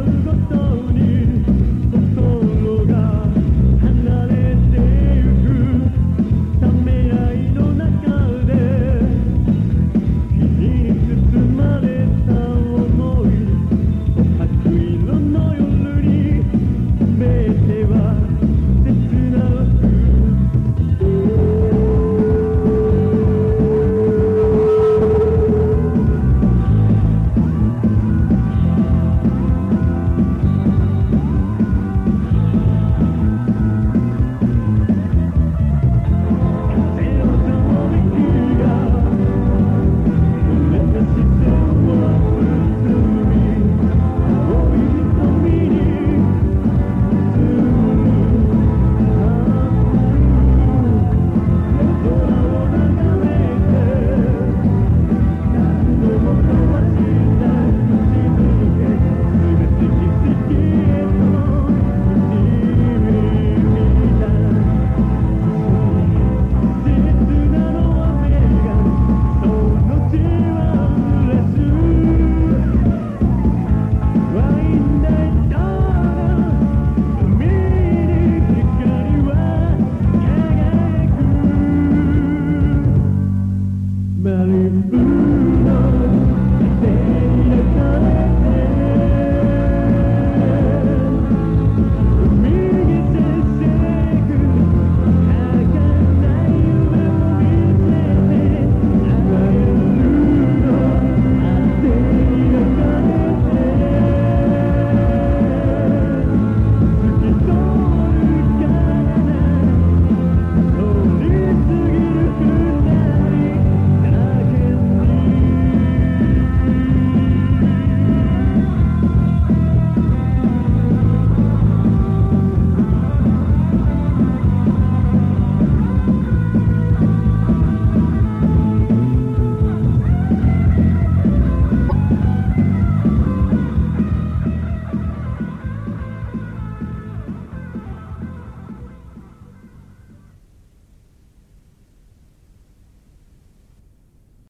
うごとに